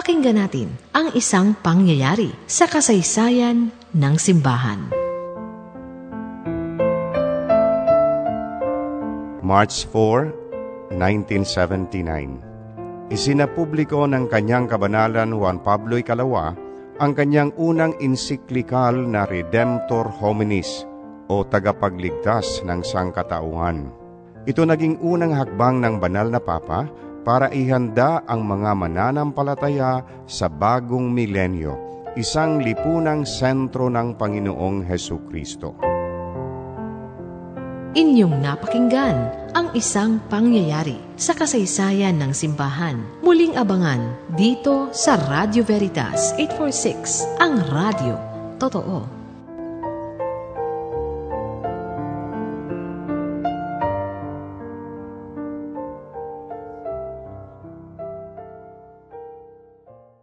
Pakinggan natin ang isang pangyayari sa kasaysayan ng simbahan. March 4, 1979 Isinapubliko ng kanyang kabanalan Juan Pablo Ikalawa ang kanyang unang ensiklikal na Redemptor Hominis o tagapagligtas ng sangkatauhan. Ito naging unang hakbang ng banal na papa para ihanda ang mga mananampalataya sa bagong milenyo, isang lipunang sentro ng Panginoong Heso Kristo. Inyong napakinggan ang isang pangyayari sa kasaysayan ng simbahan. Muling abangan dito sa Radio Veritas 846, ang radio. Totoo.